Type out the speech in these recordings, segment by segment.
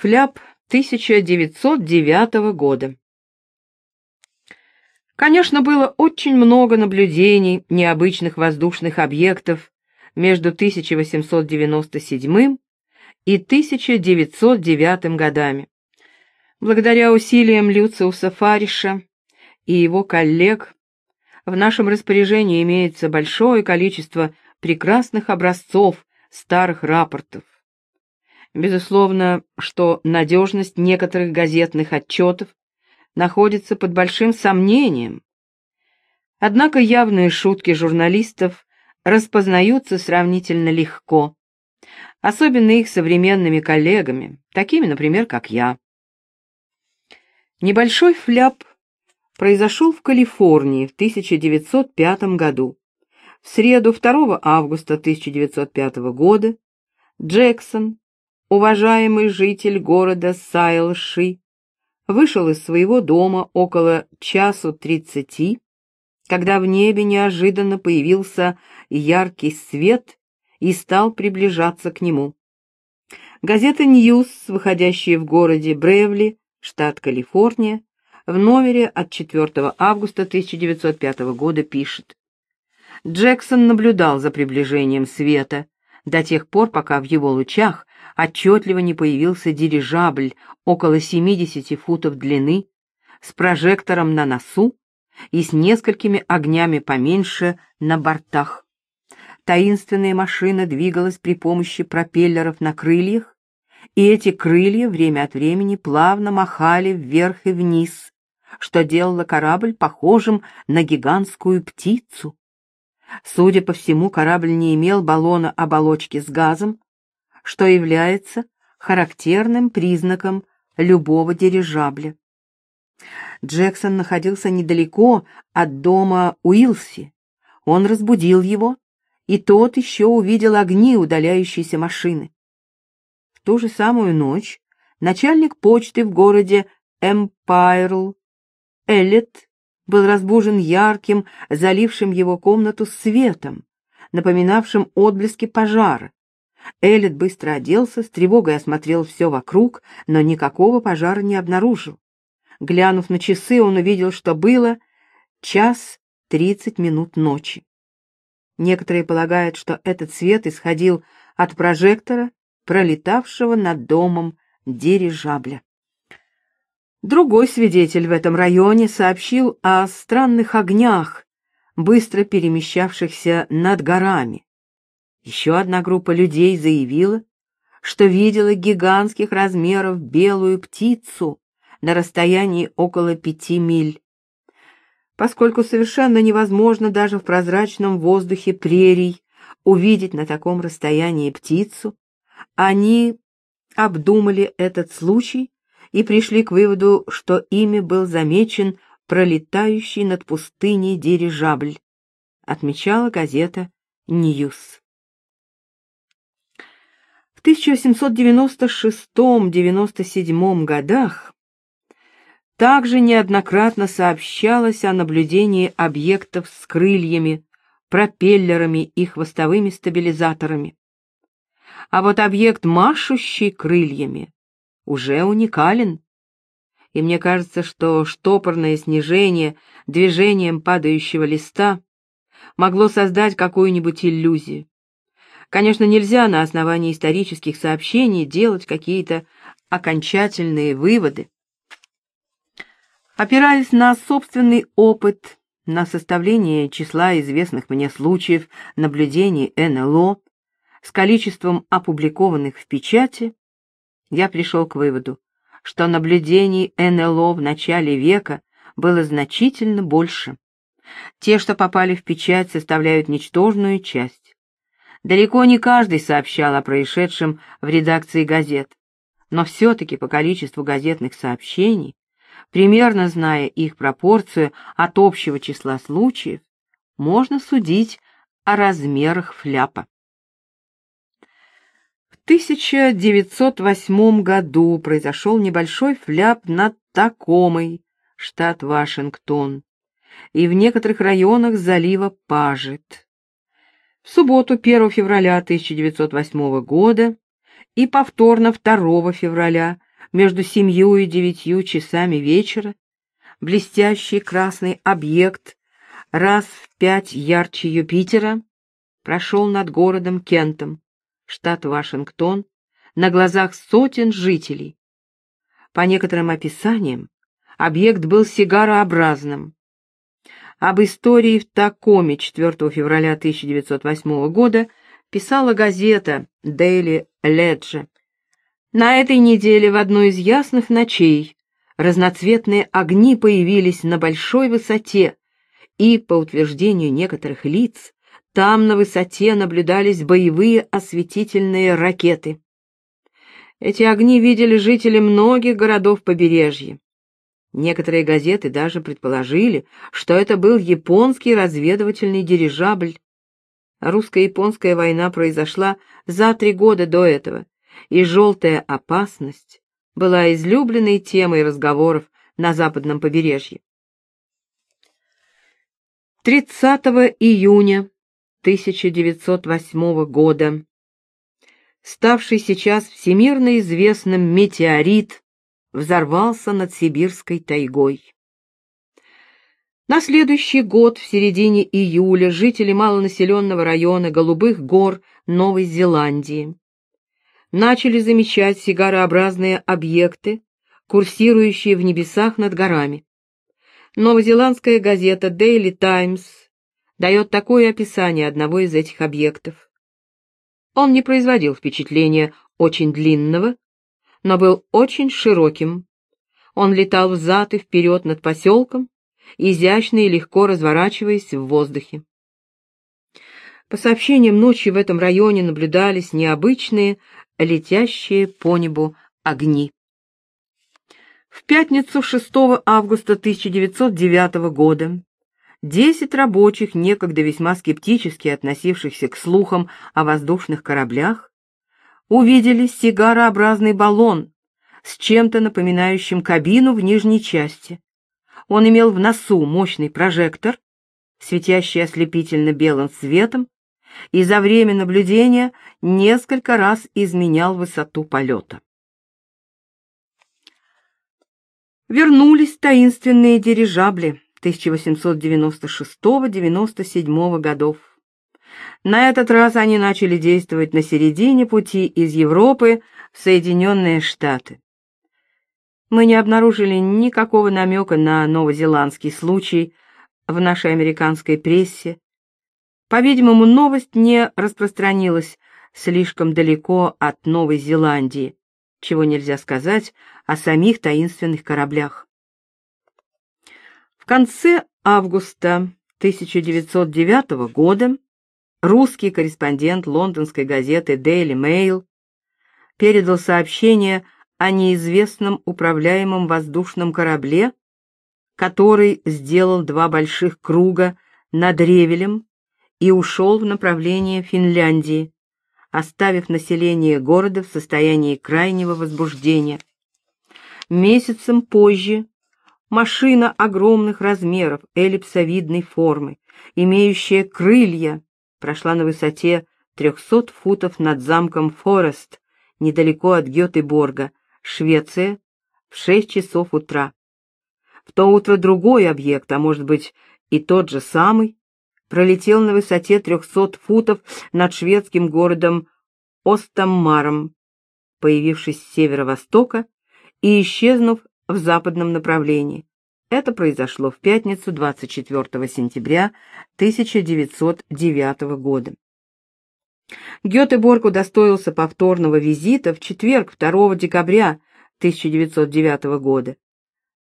Фляп 1909 года. Конечно, было очень много наблюдений необычных воздушных объектов между 1897 и 1909 годами. Благодаря усилиям Люциуса Фариша и его коллег в нашем распоряжении имеется большое количество прекрасных образцов старых рапортов. Безусловно, что надежность некоторых газетных отчетов находится под большим сомнением. Однако явные шутки журналистов распознаются сравнительно легко, особенно их современными коллегами, такими, например, как я. Небольшой фляп произошел в Калифорнии в 1905 году. В среду 2 августа 1905 года Джексон, уважаемый житель города Сайлши, вышел из своего дома около часу тридцати, когда в небе неожиданно появился яркий свет и стал приближаться к нему. Газета «Ньюс», выходящая в городе Бревли, штат Калифорния, в номере от 4 августа 1905 года пишет. Джексон наблюдал за приближением света до тех пор, пока в его лучах отчетливо не появился дирижабль около 70 футов длины, с прожектором на носу и с несколькими огнями поменьше на бортах. Таинственная машина двигалась при помощи пропеллеров на крыльях, и эти крылья время от времени плавно махали вверх и вниз, что делало корабль похожим на гигантскую птицу. Судя по всему, корабль не имел баллона оболочки с газом, что является характерным признаком любого дирижабля. Джексон находился недалеко от дома Уилси. Он разбудил его, и тот еще увидел огни удаляющейся машины. В ту же самую ночь начальник почты в городе Эмпайрл, Эллет, был разбужен ярким, залившим его комнату светом, напоминавшим отблески пожара. Эллет быстро оделся, с тревогой осмотрел все вокруг, но никакого пожара не обнаружил. Глянув на часы, он увидел, что было час тридцать минут ночи. Некоторые полагают, что этот свет исходил от прожектора, пролетавшего над домом дирижабля. Другой свидетель в этом районе сообщил о странных огнях, быстро перемещавшихся над горами. Еще одна группа людей заявила, что видела гигантских размеров белую птицу на расстоянии около пяти миль. Поскольку совершенно невозможно даже в прозрачном воздухе прерий увидеть на таком расстоянии птицу, они обдумали этот случай и пришли к выводу, что ими был замечен пролетающий над пустыней дирижабль, отмечала газета «Ньюс». В 1896-97 годах также неоднократно сообщалось о наблюдении объектов с крыльями, пропеллерами и хвостовыми стабилизаторами. А вот объект, машущий крыльями, уже уникален. И мне кажется, что штопорное снижение движением падающего листа могло создать какую-нибудь иллюзию. Конечно, нельзя на основании исторических сообщений делать какие-то окончательные выводы. Опираясь на собственный опыт, на составление числа известных мне случаев наблюдений НЛО с количеством опубликованных в печати, я пришел к выводу, что наблюдений НЛО в начале века было значительно больше. Те, что попали в печать, составляют ничтожную часть. Далеко не каждый сообщал о происшедшем в редакции газет, но все-таки по количеству газетных сообщений, примерно зная их пропорцию от общего числа случаев, можно судить о размерах фляпа. В 1908 году произошел небольшой фляп над Такомой, штат Вашингтон, и в некоторых районах залива Пажет в субботу 1 февраля 1908 года и повторно 2 февраля между семью и девятью часами вечера блестящий красный объект раз в пять ярче Юпитера прошел над городом Кентом, штат Вашингтон, на глазах сотен жителей. По некоторым описаниям, объект был сигарообразным. Об истории в Такоме 4 февраля 1908 года писала газета Daily Ledger. На этой неделе в одной из ясных ночей разноцветные огни появились на большой высоте, и, по утверждению некоторых лиц, там на высоте наблюдались боевые осветительные ракеты. Эти огни видели жители многих городов побережья. Некоторые газеты даже предположили, что это был японский разведывательный дирижабль. Русско-японская война произошла за три года до этого, и желтая опасность была излюбленной темой разговоров на западном побережье. 30 июня 1908 года ставший сейчас всемирно известным метеорит, взорвался над сибирской тайгой. На следующий год, в середине июля, жители малонаселенного района Голубых гор Новой Зеландии начали замечать сигарообразные объекты, курсирующие в небесах над горами. Новозеландская газета Daily Times дает такое описание одного из этих объектов. Он не производил впечатления очень длинного, но был очень широким. Он летал взад и вперед над поселком, изящно и легко разворачиваясь в воздухе. По сообщениям, ночью в этом районе наблюдались необычные, летящие по небу огни. В пятницу 6 августа 1909 года Десять рабочих, некогда весьма скептически относившихся к слухам о воздушных кораблях, увидели сигарообразный баллон с чем-то напоминающим кабину в нижней части. Он имел в носу мощный прожектор, светящий ослепительно белым светом, и за время наблюдения несколько раз изменял высоту полета. Вернулись таинственные дирижабли, 1896-97 годов. На этот раз они начали действовать на середине пути из Европы в Соединенные Штаты. Мы не обнаружили никакого намека на новозеландский случай в нашей американской прессе. По-видимому, новость не распространилась слишком далеко от Новой Зеландии, чего нельзя сказать о самих таинственных кораблях конце августа 1909 года русский корреспондент лондонской газеты Daily Mail передал сообщение о неизвестном управляемом воздушном корабле, который сделал два больших круга над Ревелем и ушел в направлении Финляндии, оставив население города в состоянии крайнего возбуждения. Месяцем позже Машина огромных размеров, эллипсовидной формы, имеющая крылья, прошла на высоте 300 футов над замком Форест, недалеко от Гетеборга, Швеция, в 6 часов утра. В то утро другой объект, а может быть и тот же самый, пролетел на высоте 300 футов над шведским городом Остаммаром, появившись с северо-востока и исчезнув в западном направлении. Это произошло в пятницу 24 сентября 1909 года. Гетеборг удостоился повторного визита в четверг 2 декабря 1909 года,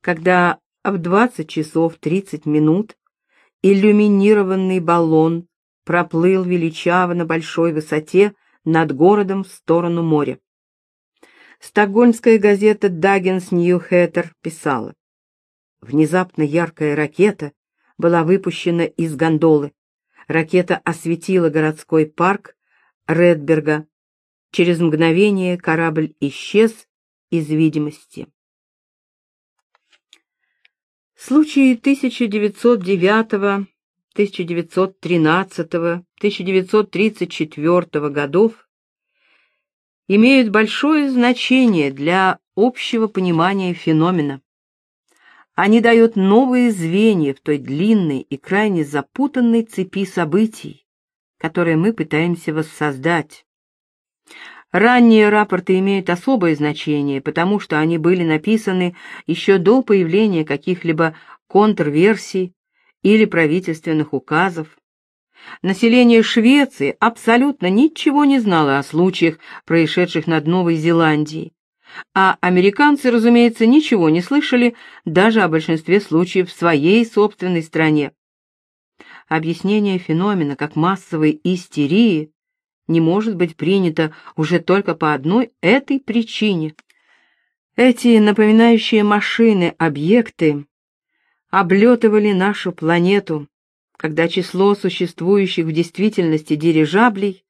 когда в 20 часов 30 минут иллюминированный баллон проплыл величаво на большой высоте над городом в сторону моря. Стокгольмская газета «Даггенс Ньюхэттер» писала. Внезапно яркая ракета была выпущена из гондолы. Ракета осветила городской парк Редберга. Через мгновение корабль исчез из видимости. Случаи 1909, 1913, 1934 годов имеют большое значение для общего понимания феномена. Они дают новые звенья в той длинной и крайне запутанной цепи событий, которые мы пытаемся воссоздать. Ранние рапорты имеют особое значение, потому что они были написаны еще до появления каких-либо контрверсий или правительственных указов. Население Швеции абсолютно ничего не знало о случаях, происшедших над Новой Зеландией, а американцы, разумеется, ничего не слышали даже о большинстве случаев в своей собственной стране. Объяснение феномена как массовой истерии не может быть принято уже только по одной этой причине. Эти напоминающие машины объекты облетывали нашу планету, когда число существующих в действительности дирижаблей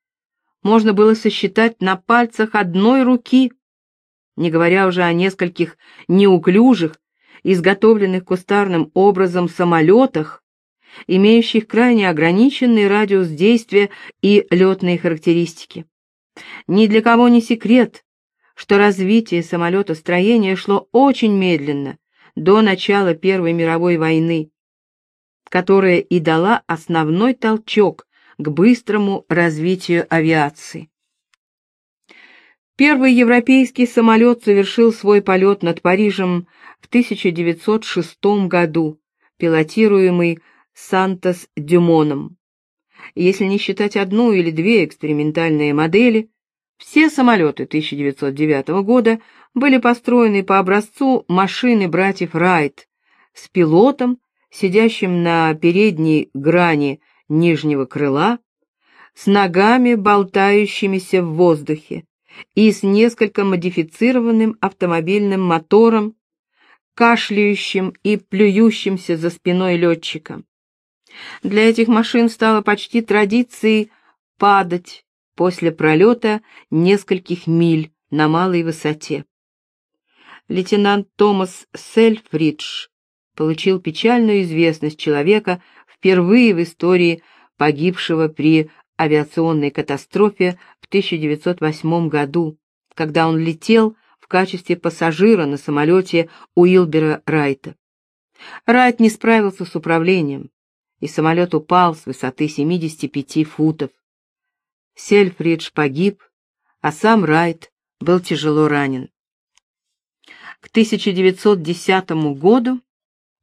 можно было сосчитать на пальцах одной руки, не говоря уже о нескольких неуклюжих, изготовленных кустарным образом самолетах, имеющих крайне ограниченный радиус действия и летные характеристики. Ни для кого не секрет, что развитие самолетостроения шло очень медленно, до начала Первой мировой войны, которая и дала основной толчок к быстрому развитию авиации. Первый европейский самолет совершил свой полет над Парижем в 1906 году, пилотируемый Сантос Дюмоном. Если не считать одну или две экспериментальные модели, все самолеты 1909 года были построены по образцу машины братьев Райт с пилотом, сидящим на передней грани нижнего крыла, с ногами, болтающимися в воздухе, и с несколько модифицированным автомобильным мотором, кашляющим и плюющимся за спиной летчика. Для этих машин стало почти традицией падать после пролета нескольких миль на малой высоте. Лейтенант Томас Сельфридж получил печальную известность человека, впервые в истории погибшего при авиационной катастрофе в 1908 году, когда он летел в качестве пассажира на самолете Уилбера Райта. Райт не справился с управлением, и самолет упал с высоты 75 футов. Сельфридж погиб, а сам Райт был тяжело ранен. К 1910 году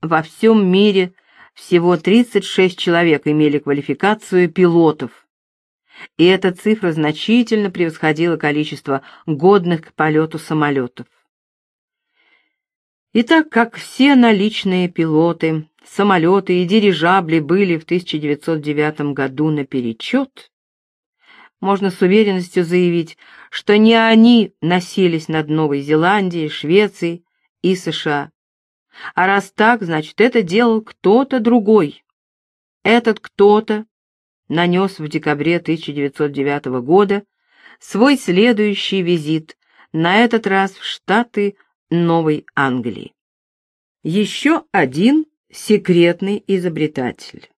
во всем мире всего 36 человек имели квалификацию пилотов, и эта цифра значительно превосходила количество годных к полету самолетов. И так как все наличные пилоты, самолеты и дирижабли были в 1909 году наперечет, можно с уверенностью заявить, что не они носились над Новой Зеландией, Швецией и США. А раз так, значит, это делал кто-то другой. Этот кто-то нанес в декабре 1909 года свой следующий визит, на этот раз в Штаты Новой Англии. Еще один секретный изобретатель.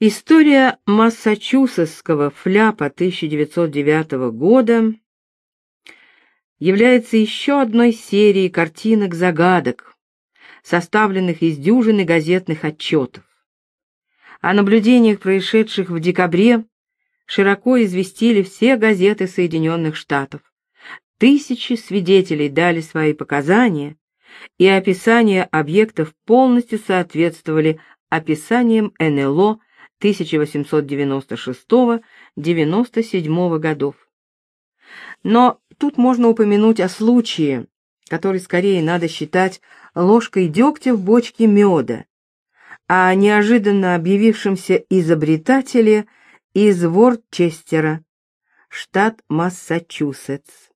История массачусетского фляпа 1909 года является еще одной серией картинок-загадок, составленных из дюжины газетных отчетов. О наблюдениях, происшедших в декабре, широко известили все газеты Соединенных Штатов. Тысячи свидетелей дали свои показания, и описания объектов полностью соответствовали описаниям НЛО 1896-97 годов. Но тут можно упомянуть о случае, который скорее надо считать ложкой дегтя в бочке меда, о неожиданно объявившемся изобретателе из Ворчестера, штат Массачусетс.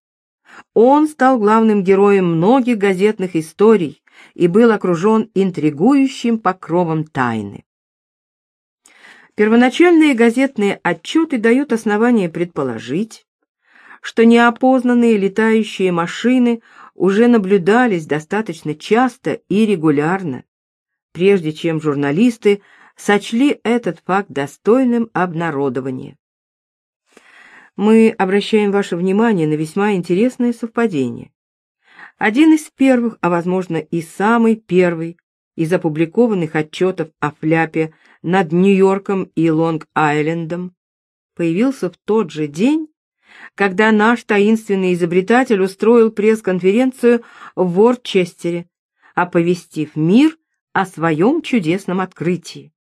Он стал главным героем многих газетных историй и был окружен интригующим покровом тайны. Первоначальные газетные отчеты дают основание предположить, что неопознанные летающие машины уже наблюдались достаточно часто и регулярно, прежде чем журналисты сочли этот факт достойным обнародования. Мы обращаем ваше внимание на весьма интересное совпадение. Один из первых, а возможно и самый первый из опубликованных отчетов о фляпе над Нью-Йорком и Лонг-Айлендом появился в тот же день, когда наш таинственный изобретатель устроил пресс-конференцию в Ворчестере, оповестив мир о своем чудесном открытии.